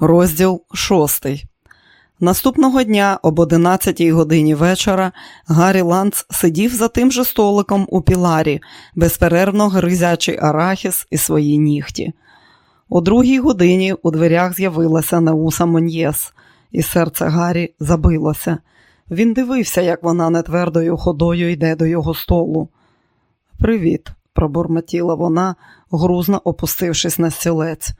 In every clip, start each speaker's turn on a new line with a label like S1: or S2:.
S1: Розділ шостий. Наступного дня об 11 годині вечора Гаррі Ланц сидів за тим же столиком у піларі, безперервно гризячи арахіс і свої нігті. О другій годині у дверях з'явилася Неуса Моньєс, і серце Гаррі забилося. Він дивився, як вона нетвердою ходою йде до його столу. Привіт, пробурмотіла вона, грузно опустившись на стілець.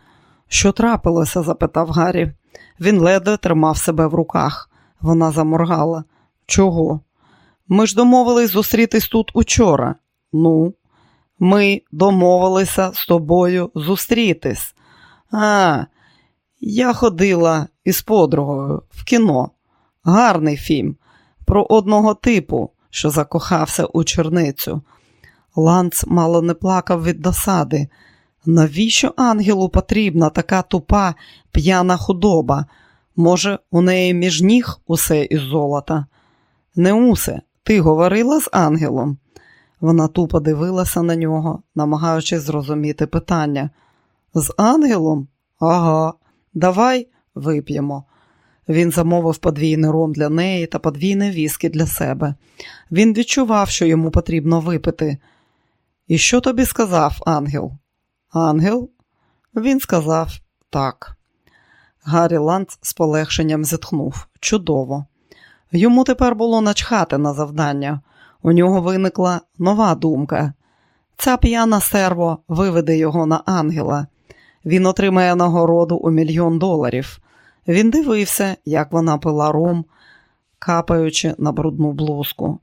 S1: Що трапилося? запитав Гаррі. Він ледве тримав себе в руках. Вона заморгала. Чого? Ми ж домовились зустрітись тут учора. Ну, ми домовилися з тобою зустрітись. А, я ходила із подругою в кіно. Гарний фільм про одного типу, що закохався у черницю. Ланц мало не плакав від досади. Навіщо ангелу потрібна така тупа п'яна худоба? Може, у неї між ніг усе із золота? Неусе, ти говорила з ангелом? Вона тупо дивилася на нього, намагаючись зрозуміти питання. З ангелом? Ага, давай вип'ємо. Він замовив подвійний ром для неї та подвійне віскі для себе. Він відчував, що йому потрібно випити. І що тобі сказав ангел? Ангел? Він сказав так. Гаррі Ланц з полегшенням зітхнув. Чудово. Йому тепер було начхати на завдання. У нього виникла нова думка. Ця п'яна серво виведе його на ангела. Він отримає нагороду у мільйон доларів. Він дивився, як вона пила ром, капаючи на брудну блузку.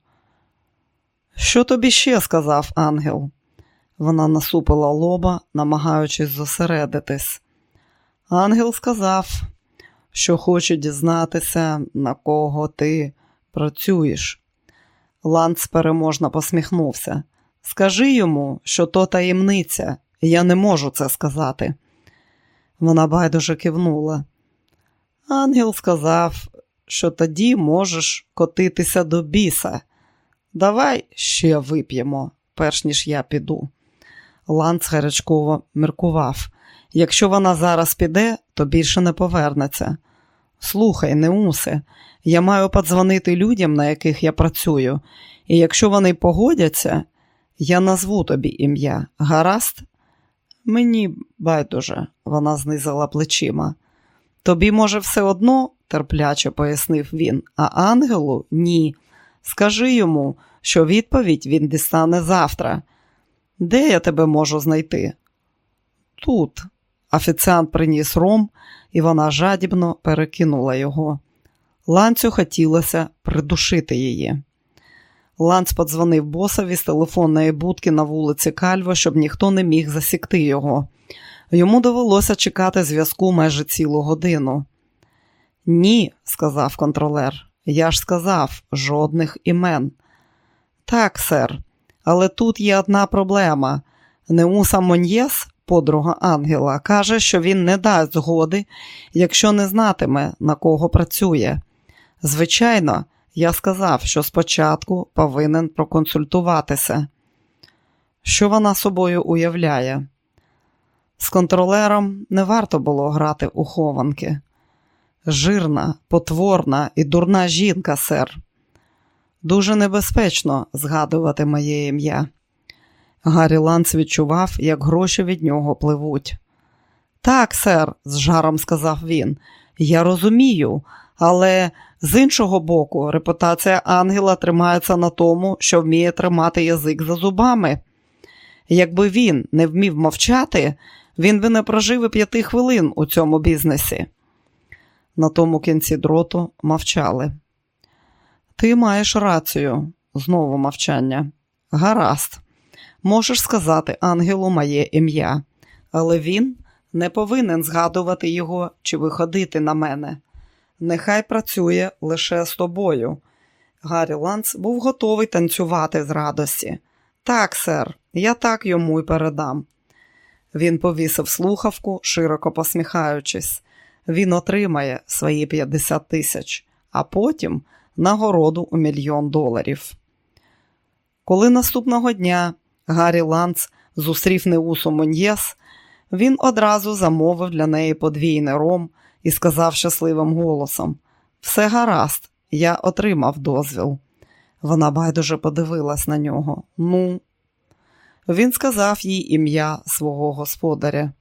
S1: Що тобі ще сказав ангел? Вона насупила лоба, намагаючись зосередитись. Ангел сказав, що хоче дізнатися, на кого ти працюєш. Ланц переможно посміхнувся. Скажи йому, що то таємниця, я не можу це сказати. Вона байдуже кивнула. Ангел сказав, що тоді можеш котитися до біса. Давай ще вип'ємо, перш ніж я піду. Ланц гарячково міркував. Якщо вона зараз піде, то більше не повернеться. Слухай, Неусе, я маю подзвонити людям, на яких я працюю, і якщо вони погодяться, я назву тобі ім'я. Гаразд? Мені байдуже, вона знизила плечима. Тобі, може, все одно, терпляче пояснив він, а ангелу ні. Скажи йому, що відповідь він дістане завтра. Де я тебе можу знайти? Тут. Офіціант приніс ром, і вона жадібно перекинула його. Ланцю хотілося придушити її. Ланц подзвонив босові з телефонної будки на вулиці Кальво, щоб ніхто не міг засікти його. Йому довелося чекати зв'язку майже цілу годину. Ні, сказав контролер, я ж сказав жодних імен. Так, сер, але тут є одна проблема. Неуса Моньєс, подруга Ангела, каже, що він не дасть згоди, якщо не знатиме, на кого працює. Звичайно, я сказав, що спочатку повинен проконсультуватися. Що вона собою уявляє? З контролером не варто було грати у хованки. Жирна, потворна і дурна жінка, сер. Дуже небезпечно згадувати моє ім'я. Гаррі Ланц відчував, як гроші від нього пливуть. Так, сер, з жаром сказав він, я розумію, але з іншого боку, репутація ангела тримається на тому, що вміє тримати язик за зубами. Якби він не вмів мовчати, він би не прожив і п'яти хвилин у цьому бізнесі. На тому кінці дроту мовчали. Ти маєш рацію, знову мовчання. Гаразд, можеш сказати ангелу моє ім'я, але він не повинен згадувати його чи виходити на мене. Нехай працює лише з тобою. Гаррі Ланц був готовий танцювати з радості. Так, сер, я так йому й передам. Він повісив слухавку, широко посміхаючись. Він отримає свої 50 тисяч, а потім нагороду у мільйон доларів. Коли наступного дня Гаррі Ланц зустрів Неусу Моньєс, він одразу замовив для неї подвійний ром і сказав щасливим голосом: Все гаразд, я отримав дозвіл. Вона байдуже подивилась на нього. Ну, він сказав їй ім'я свого господаря.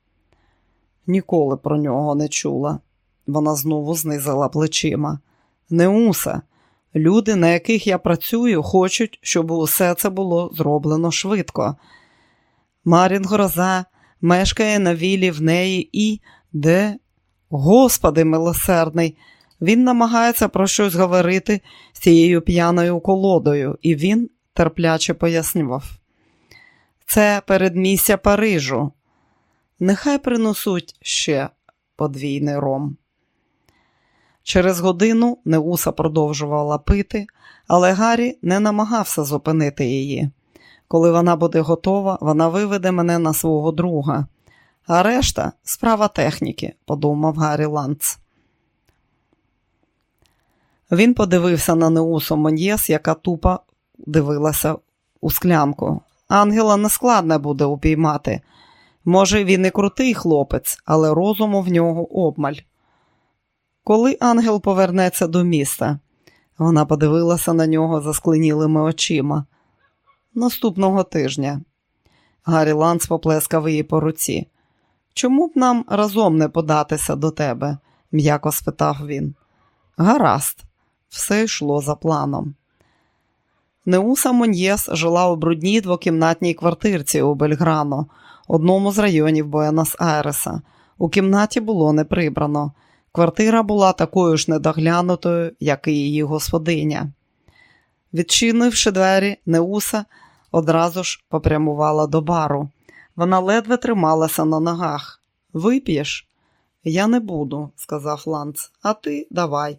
S1: Ніколи про нього не чула. Вона знову знизила плечима. Неуса, люди, на яких я працюю, хочуть, щоб усе це було зроблено швидко. Марін Гроза мешкає на вілі в неї і де? Господи милосердний, він намагається про щось говорити з цією п'яною колодою, і він терпляче пояснював. Це передмістя Парижу. Нехай принесуть ще подвійний ром. Через годину Неуса продовжувала пити, але Гаррі не намагався зупинити її. Коли вона буде готова, вона виведе мене на свого друга. А решта справа техніки, подумав Гаррі Ланц. Він подивився на Неусу Мон'єс, яка тупо дивилася у склянку. Ангела нескладне буде упіймати. Може, він і крутий хлопець, але розуму в нього обмаль. Коли ангел повернеться до міста, вона подивилася на нього заскленілими очима. Наступного тижня. Гаррі Ланс поплескав її по руці. Чому б нам разом не податися до тебе? м'яко спитав він. Гаразд, все йшло за планом. Неуса Моньєс жила у брудній двокімнатній квартирці у Бельграно, одному з районів Буенос Айреса. У кімнаті було не прибрано. Квартира була такою ж недоглянутою, як і її господиня. Відчинивши двері, Неуса одразу ж попрямувала до бару. Вона ледве трималася на ногах. Вип'єш? Я не буду, сказав Ланц, а ти давай.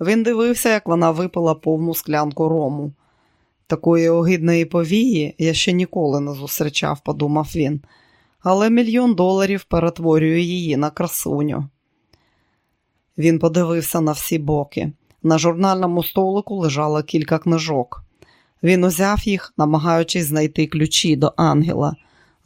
S1: Він дивився, як вона випила повну склянку рому. Такої огидної повії я ще ніколи не зустрічав, подумав він, але мільйон доларів перетворює її на красуню. Він подивився на всі боки. На журнальному столику лежало кілька книжок. Він узяв їх, намагаючись знайти ключі до ангела.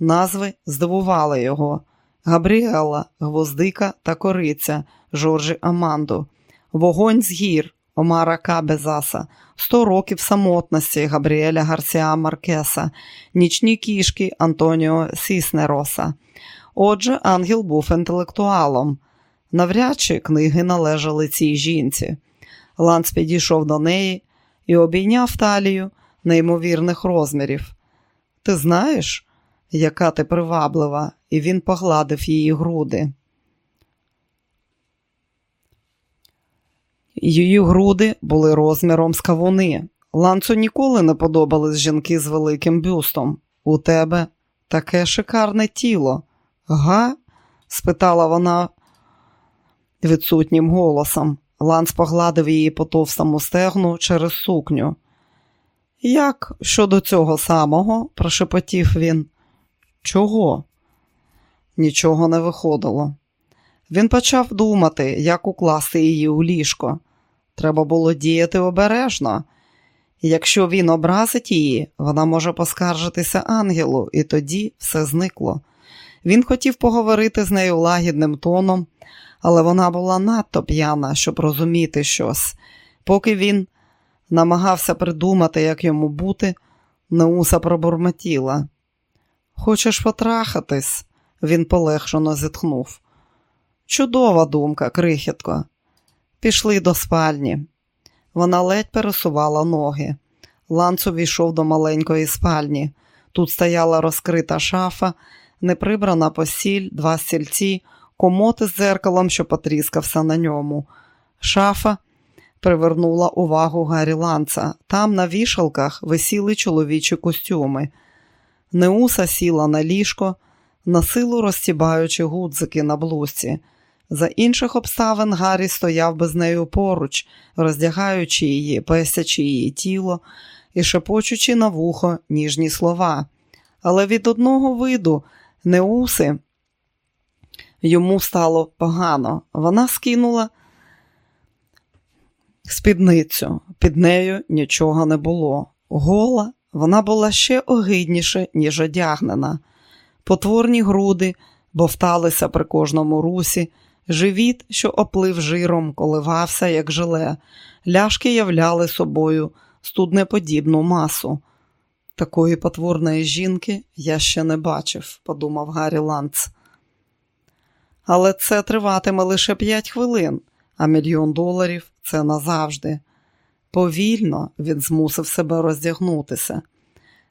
S1: Назви здивували його: Габріела, Гвоздика та Кориця, Жоржі Аманду, Вогонь з гір Омара Кабезаса, Сто років самотності Габріеля Гарсіа Маркеса, Нічні кішки Антоніо Сіснероса. Отже, ангел був інтелектуалом. Навряд чи книги належали цій жінці. Ланц підійшов до неї і обійняв талію неймовірних розмірів. Ти знаєш, яка ти приваблива, і він погладив її груди. Її груди були розміром з кавуни. Ланцу ніколи не подобались жінки з великим бюстом. У тебе таке шикарне тіло. Га? спитала вона відсутнім голосом. Ланц погладив її по товстому стегну через сукню. Як щодо цього самого? прошепотів він. Чого? Нічого не виходило. Він почав думати, як укласти її у ліжко. Треба було діяти обережно. Якщо він образить її, вона може поскаржитися ангелу, і тоді все зникло. Він хотів поговорити з нею лагідним тоном, але вона була надто п'яна, щоб розуміти щось. Поки він намагався придумати, як йому бути, Неуса пробурмотіла. Хочеш потрахатись? Він полегшено зітхнув. Чудова думка, крихітко. Пішли до спальні. Вона ледь пересувала ноги. Ланц увійшов до маленької спальні. Тут стояла розкрита шафа, неприбрана посіль, два стільці, комод із дзеркалом, що потріскався на ньому. Шафа привернула увагу Гаррі Ланца. Там на вішалках висіли чоловічі костюми. Неуса сіла на ліжко, на силу розтібаючи гудзики на блузці. За інших обставин Гаррі стояв без нею поруч, роздягаючи її, песячи її тіло і шепочучи на вухо ніжні слова. Але від одного виду Неуси йому стало погано. Вона скинула спідницю, під нею нічого не було. Гола вона була ще огидніше, ніж одягнена. Потворні груди бовталися при кожному русі, Живіт, що оплив жиром, коливався, як желе, ляшки являли собою студнеподібну масу. Такої потворної жінки я ще не бачив, подумав Гаррі Ланц. Але це триватиме лише п'ять хвилин, а мільйон доларів це назавжди. Повільно він змусив себе роздягнутися.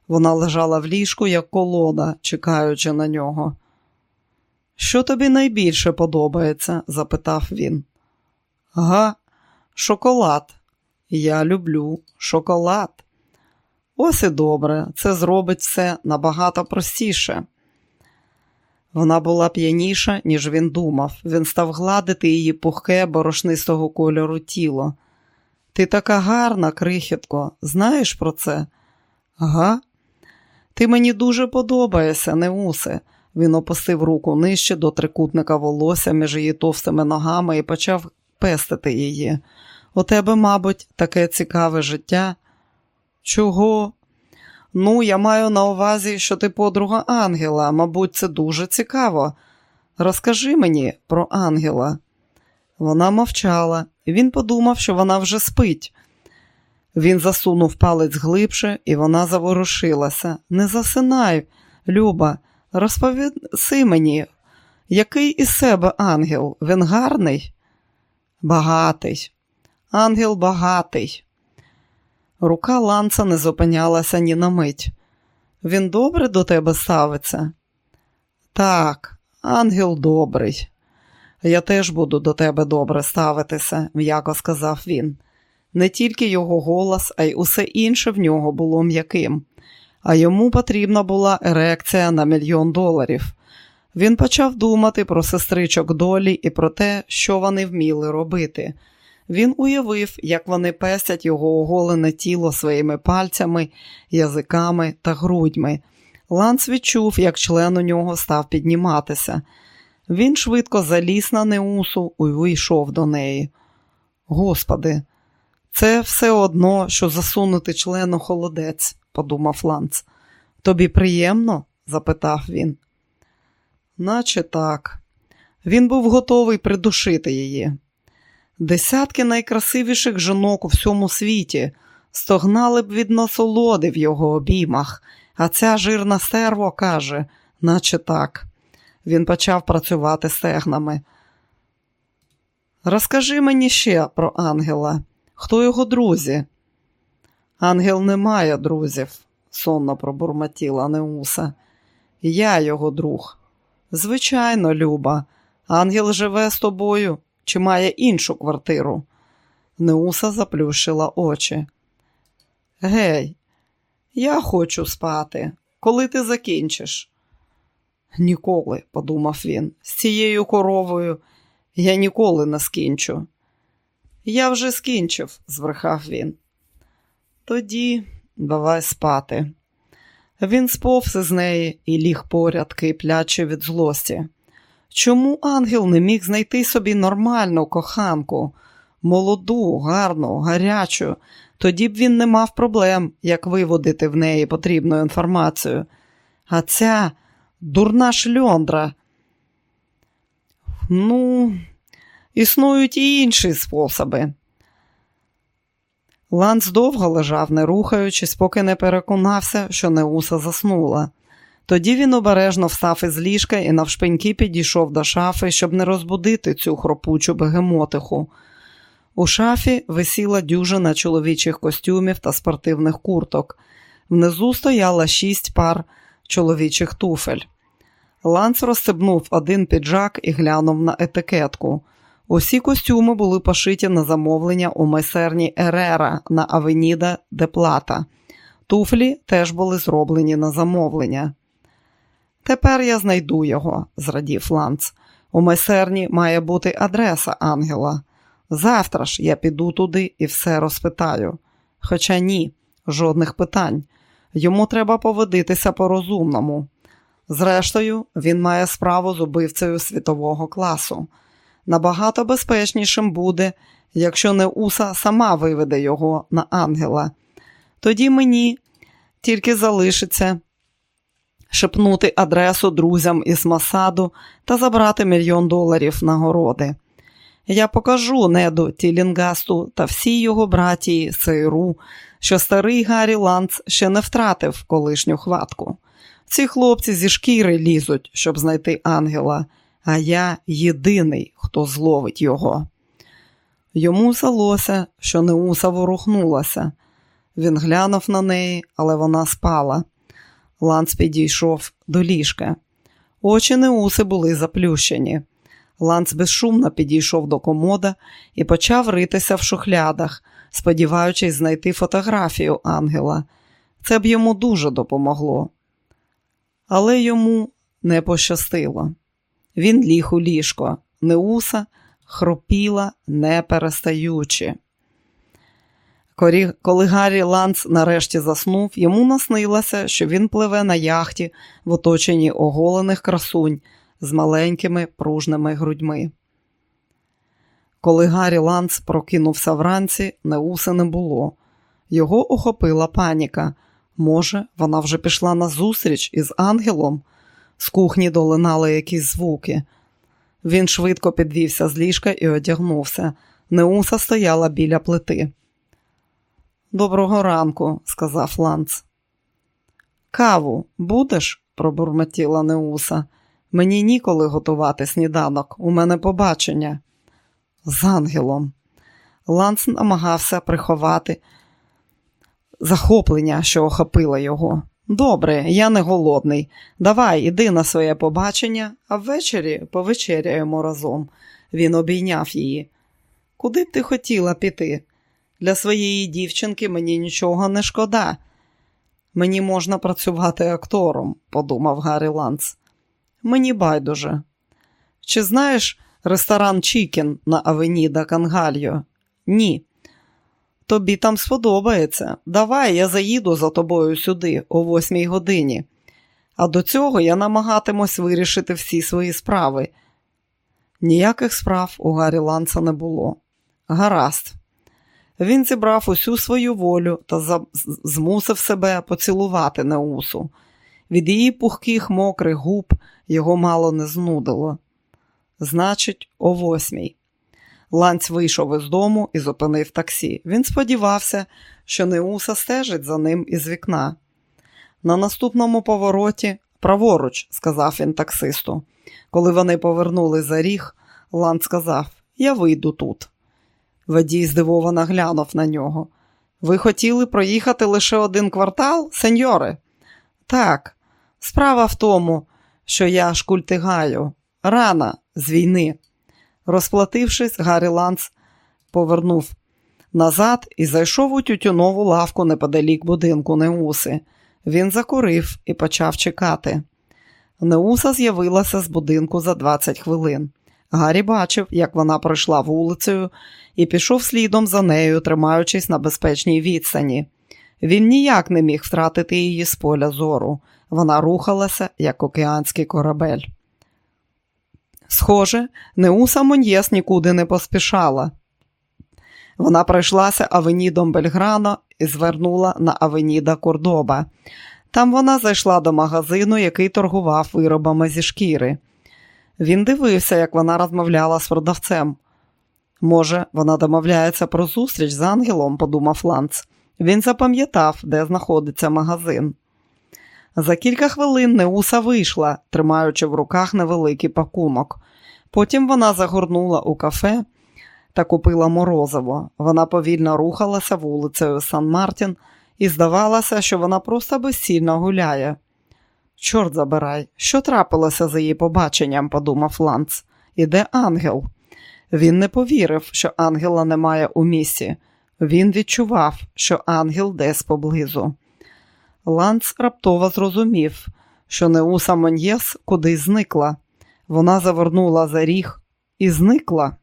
S1: Вона лежала в ліжку, як колода, чекаючи на нього. Що тобі найбільше подобається? запитав він. Га, шоколад. Я люблю шоколад. Ось і добре, це зробить все набагато простіше. Вона була п'яніша, ніж він думав. Він став гладити її пухке, борошнистого кольору тіло. Ти така гарна, крихітко, знаєш про це? Ага. Ти мені дуже подобаєшся, Неусе. Він опустив руку нижче до трикутника волосся між її товстими ногами і почав пестити її. У тебе, мабуть, таке цікаве життя. Чого? Ну, я маю на увазі, що ти подруга Ангела, мабуть, це дуже цікаво. Розкажи мені про Ангела. Вона мовчала, він подумав, що вона вже спить. Він засунув палець глибше, і вона заворушилася. Не засинай, Люба, розповіси мені, який із себе ангел? Він гарний? Багатий. Ангел багатий. Рука ланца не зупинялася ні на мить. Він добре до тебе ставиться? Так, ангел добрий. Я теж буду до тебе добре ставитися, м'яко сказав він. Не тільки його голос, а й усе інше в нього було м'яким, а йому потрібна була ерекція на мільйон доларів. Він почав думати про сестричок долі і про те, що вони вміли робити. Він уявив, як вони пестять його оголене тіло своїми пальцями, язиками та грудьми. Ланс відчув, як член у нього став підніматися. Він швидко заліз на неусу і вийшов до неї. Господи, це все одно, що засунути член у холодець, подумав Ланц. Тобі приємно? запитав він. Наче так. Він був готовий придушити її. Десятки найкрасивіших жінок у всьому світі стогнали б від насолоди в його обіймах, а ця жирна стерво каже, наче так. Він почав працювати стегнами. Розкажи мені ще про ангела. Хто його друзі? Ангел не має друзів, сонно пробурмотіла Неуса. Я його друг. Звичайно, Люба, ангел живе з тобою чи має іншу квартиру. Неуса заплющила очі. Гей, я хочу спати. Коли ти закінчиш? Ніколи, подумав він, з цією коровою я ніколи не скінчу. Я вже скінчив, збрехав він. Тоді давай спати. Він сповз із неї і ліг поряд, киплячи від злості. Чому ангел не міг знайти собі нормальну коханку, молоду, гарну, гарячу, тоді б він не мав проблем, як виводити в неї потрібну інформацію. А ця дурна шльондра. Ну, існують і інші способи. Ланц довго лежав, не рухаючись, поки не переконався, що Неуса заснула. Тоді він обережно встав із ліжка і навшпиньки підійшов до шафи, щоб не розбудити цю хропучу бегемотиху. У шафі висіла дюжина чоловічих костюмів та спортивних курток. Внизу стояло шість пар чоловічих туфель. Ланц розстебнув один піджак і глянув на етикетку. Усі костюми були пошиті на замовлення у майстерні Ерера на Авеніда де Плата. Туфлі теж були зроблені на замовлення. Тепер я знайду його, зрадів Ланц. У майстерні має бути адреса ангела. Завтра ж я піду туди і все розпитаю. Хоча ні, жодних питань. Йому треба поводитися по-розумному. Зрештою, він має справу з убивцею світового класу. Набагато безпечнішим буде, якщо не уса сама виведе його на ангела. Тоді мені тільки залишиться шепнути адресу друзям із Масаду та забрати мільйон доларів нагороди. Я покажу неду Тілінгасту та всій його братії Сейру, що старий Гаррі Ланц ще не втратив колишню хватку. Ці хлопці зі шкіри лізуть, щоб знайти ангела, а я єдиний, хто зловить його. Йому здалося, що Неуса ворухнулася. Він глянув на неї, але вона спала. Ланц підійшов до ліжка. Очі Неуси були заплющені. Ланц безшумно підійшов до комода і почав ритися в шухлядах, сподіваючись знайти фотографію ангела. Це б йому дуже допомогло. Але йому не пощастило. Він ліг у ліжко, Неуса хропіла, не перестаючи. Коли Гаррі Ланц нарешті заснув, йому наснилося, що він пливе на яхті в оточенні оголених красунь з маленькими пружними грудьми. Коли Гаррі Ланц прокинувся вранці, Неуси не було. Його охопила паніка. Може, вона вже пішла на зустріч із ангелом? З кухні долинали якісь звуки. Він швидко підвівся з ліжка і одягнувся. Неуса стояла біля плити. Доброго ранку, сказав Ланц. Каву будеш? пробурмотіла Неуса. Мені ніколи готувати сніданок, у мене побачення. З ангелом. Ланц намагався приховати захоплення, що охопило його. Добре, я не голодний. Давай, іди на своє побачення, а ввечері повечеряємо разом. Він обійняв її. Куди б ти хотіла піти? Для своєї дівчинки мені нічого не шкода. Мені можна працювати актором, подумав Гаррі Ланц. Мені байдуже. Чи знаєш ресторан Чікін на Авеніда Кангальо? Ні. Тобі там сподобається. Давай я заїду за тобою сюди о восьмій годині. А до цього я намагатимусь вирішити всі свої справи. Ніяких справ у Гаррі Ланца не було. Гаразд. Він зібрав усю свою волю та змусив себе поцілувати Неусу. Від її пухких мокрих губ його мало не знудило. Значить, о восьмій. Ланць вийшов із дому і зупинив таксі. Він сподівався, що Неуса стежить за ним із вікна. На наступному повороті праворуч, сказав він таксисту. Коли вони повернули за ріг, Ланц сказав: Я вийду тут. Водій здивовано глянув на нього. Ви хотіли проїхати лише один квартал, сеньоре? Так, справа в тому, що я шкультигаю. Рана з війни. Розплатившись, Гаррі Ланц повернув назад і зайшов у тютюнову лавку неподалік будинку Неуси. Він закурив і почав чекати. Неуса з'явилася з будинку за 20 хвилин. Гаррі бачив, як вона пройшла вулицею і пішов слідом за нею, тримаючись на безпечній відстані. Він ніяк не міг втратити її з поля зору. Вона рухалася, як океанський корабель. Схоже, Неуса Моньєс нікуди не поспішала. Вона пройшлася авенідом Бельграно і звернула на авеніда Кордоба. Там вона зайшла до магазину, який торгував виробами зі шкіри. Він дивився, як вона розмовляла з продавцем. Може, вона домовляється про зустріч з ангелом, подумав Ланц. Він запам'ятав, де знаходиться магазин. За кілька хвилин Неуса вийшла, тримаючи в руках невеликий пакунок. Потім вона загорнула у кафе та купила морозиво. Вона повільно рухалася вулицею Сан Мартін і здавалося, що вона просто безцільно гуляє. Чорт забирай, що трапилося за її побаченням, подумав Ланц. Іде ангел. Він не повірив, що ангела немає у місці. Він відчував, що ангел десь поблизу. Ланц раптово зрозумів, що Неуса Моньєс кудись зникла. Вона завернула за ріг і зникла.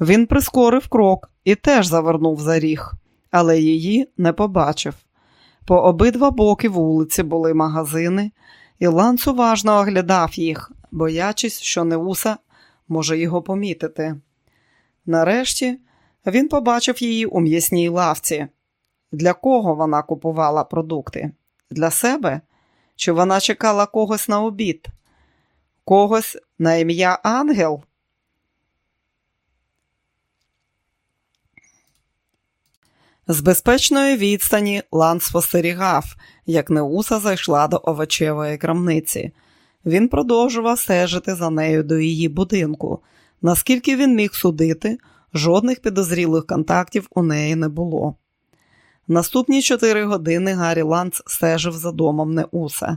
S1: Він прискорив крок і теж завернув за ріг, але її не побачив. По обидва боки вулиці були магазини, і Ланц уважно оглядав їх, боячись, що Неуса може його помітити. Нарешті він побачив її у м'ясній лавці. Для кого вона купувала продукти? Для себе Чи вона чекала когось на обід? Когось на ім'я Ангел? З безпечної відстані Лан спостерігав, як Неуса зайшла до овочевої крамниці. Він продовжував стежити за нею до її будинку. Наскільки він міг судити, жодних підозрілих контактів у неї не було. Наступні чотири години Гаррі Ланц стежив за домом Неуса.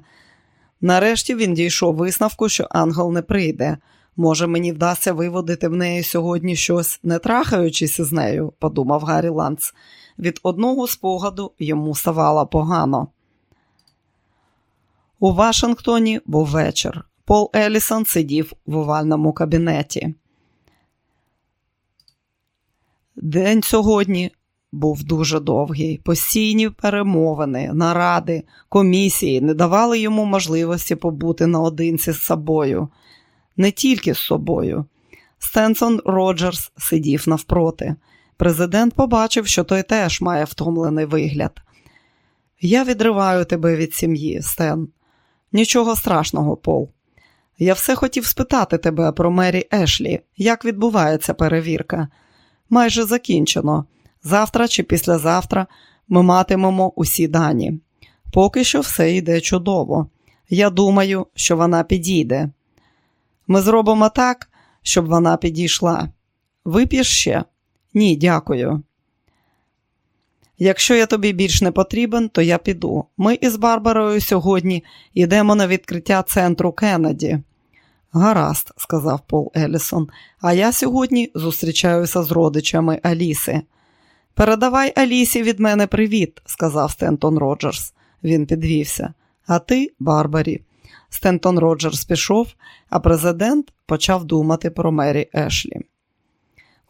S1: Нарешті він дійшов висновку, що ангел не прийде. Може, мені вдасться виводити в неї сьогодні щось, не трахаючись із нею, подумав Гаррі Ланц. Від одного спогаду йому ставало погано. У Вашингтоні був вечір. Пол Елісон сидів в овальному кабінеті. День сьогодні був дуже довгий. Постійні перемовини, наради, комісії не давали йому можливості побути наодинці з собою, не тільки з собою. Стенсон Роджерс сидів навпроти. Президент побачив, що той теж має втомлений вигляд. Я відриваю тебе від сім'ї, Стен. Нічого страшного, Пол. Я все хотів спитати тебе про Мері Ешлі, як відбувається перевірка. Майже закінчено. Завтра чи післязавтра ми матимемо усі дані. Поки що все йде чудово. Я думаю, що вона підійде. Ми зробимо так, щоб вона підійшла. Вип'єш ще? Ні, дякую. Якщо я тобі більш не потрібен, то я піду. Ми із Барбарою сьогодні йдемо на відкриття центру Кеннеді. Гаразд, сказав Пол Елісон, а я сьогодні зустрічаюся з родичами Аліси. Передавай Алісі від мене привіт, сказав Стентон Роджерс. Він підвівся. А ти, Барбарі. Стентон Роджерс пішов, а президент почав думати про Мері Ешлі.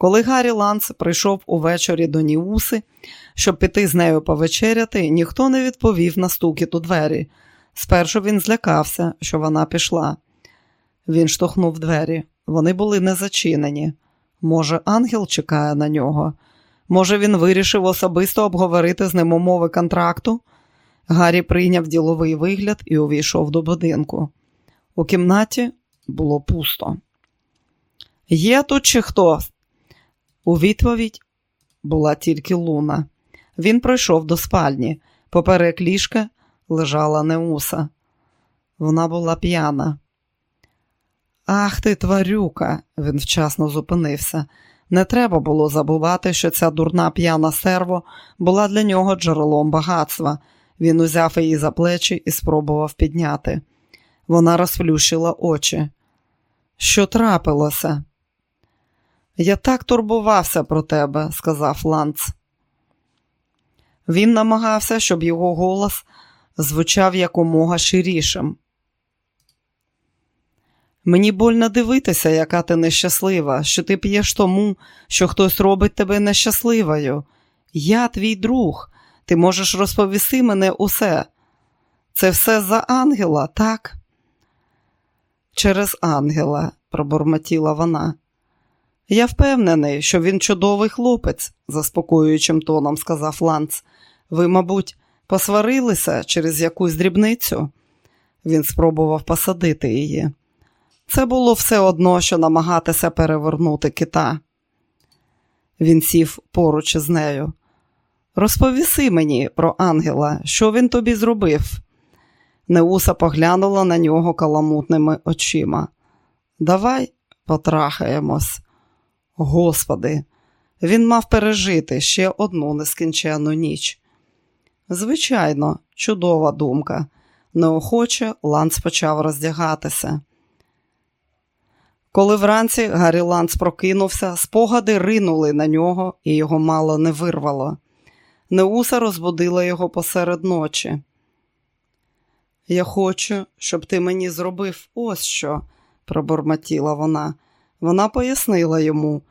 S1: Коли Гаррі Ланс прийшов увечері до Ніуси, щоб піти з нею повечеряти, ніхто не відповів на стукіт у двері. Спершу він злякався, що вона пішла. Він штовхнув двері. Вони були не зачинені. Може, ангел чекає на нього. Може, він вирішив особисто обговорити з ним умови контракту? Гаррі прийняв діловий вигляд і увійшов до будинку. У кімнаті було пусто. Є тут чи хто? У відповідь була тільки луна. Він пройшов до спальні. Поперек ліжка лежала Неуса. Вона була п'яна. Ах ти, тварюка, він вчасно зупинився. Не треба було забувати, що ця дурна п'яна серво була для нього джерелом багатства. Він узяв її за плечі і спробував підняти. Вона розплющила очі. Що трапилося? Я так турбувався про тебе, сказав Ланц. Він намагався, щоб його голос звучав якомога ширішим. Мені больно дивитися, яка ти нещаслива, що ти п'єш тому, що хтось робить тебе нещасливою. Я твій друг, ти можеш розповісти мене усе. Це все за ангела, так? Через ангела, пробормотіла вона. Я впевнений, що він чудовий хлопець, заспокоюючим тоном сказав Ланц. Ви, мабуть, посварилися через якусь дрібницю? Він спробував посадити її. Це було все одно, що намагатися перевернути кита. Він сів поруч із нею. Розповіси мені про ангела, що він тобі зробив. Неуса поглянула на нього каламутними очима. Давай потрахаємось. Господи, він мав пережити ще одну нескінченну ніч. Звичайно, чудова думка. Неохоче Ланс почав роздягатися. Коли вранці Гаррі Ланс прокинувся, спогади ринули на нього і його мало не вирвало. Неуса розбудила його посеред ночі. Я хочу, щоб ти мені зробив ось що, пробормотіла вона. Вона пояснила йому,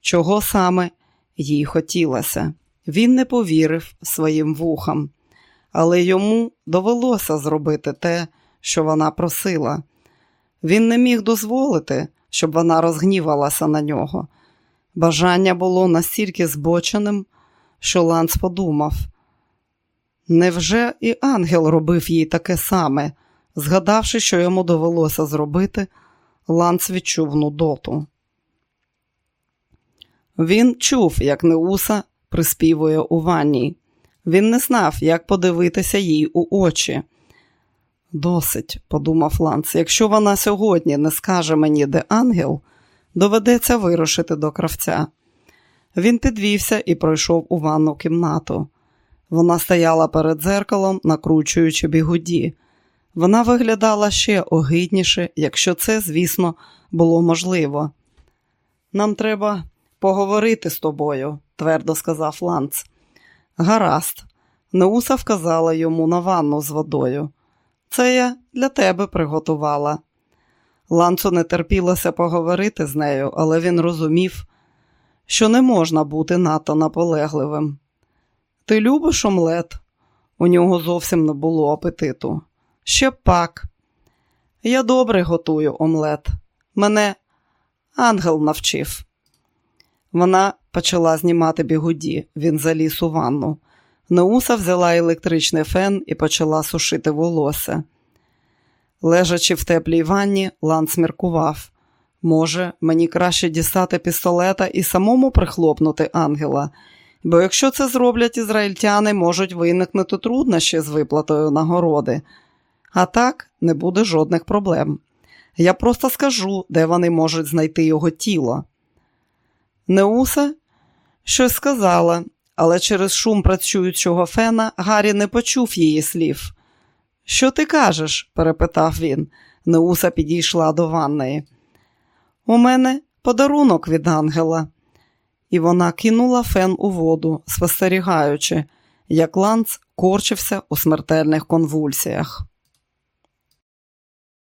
S1: чого саме їй хотілося. Він не повірив своїм вухам, але йому довелося зробити те, що вона просила. Він не міг дозволити, щоб вона розгнівалася на нього. Бажання було настільки збоченим, що Ланс подумав. Невже і ангел робив їй таке саме, Згадавши, що йому довелося зробити, Ланц відчув нудоту. Він чув, як Неуса приспівує у ванні. Він не знав, як подивитися їй у очі. Досить, подумав Ланц, якщо вона сьогодні не скаже мені, де ангел, доведеться вирушити до кравця. Він підвівся і пройшов у ванну кімнату. Вона стояла перед дзеркалом, накручуючи бігуді. Вона виглядала ще огидніше, якщо це, звісно, було можливо. Нам треба поговорити з тобою, твердо сказав Ланц. Гаразд, Неуса вказала йому на ванну з водою. Це я для тебе приготувала. Ланцу не терпілося поговорити з нею, але він розумів, що не можна бути надто наполегливим. Ти любиш омлет? У нього зовсім не було апетиту. Ще пак. Я добре готую омлет. Мене ангел навчив. Вона почала знімати бігуді, він заліз у ванну. Неуса взяла електричний фен і почала сушити волосся. Лежачи в теплій ванні, Ланс міркував. Може, мені краще дістати пістолета і самому прихлопнути ангела, бо якщо це зроблять ізраїльтяни, можуть виникнути труднощі з виплатою нагороди. А так не буде жодних проблем. Я просто скажу, де вони можуть знайти його тіло. Неуса щось сказала, але через шум працюючого фена Гаррі не почув її слів. Що ти кажеш? перепитав він. Неуса підійшла до ванної. У мене подарунок від ангела. І вона кинула фен у воду, спостерігаючи, як ланц корчився у смертельних конвульсіях.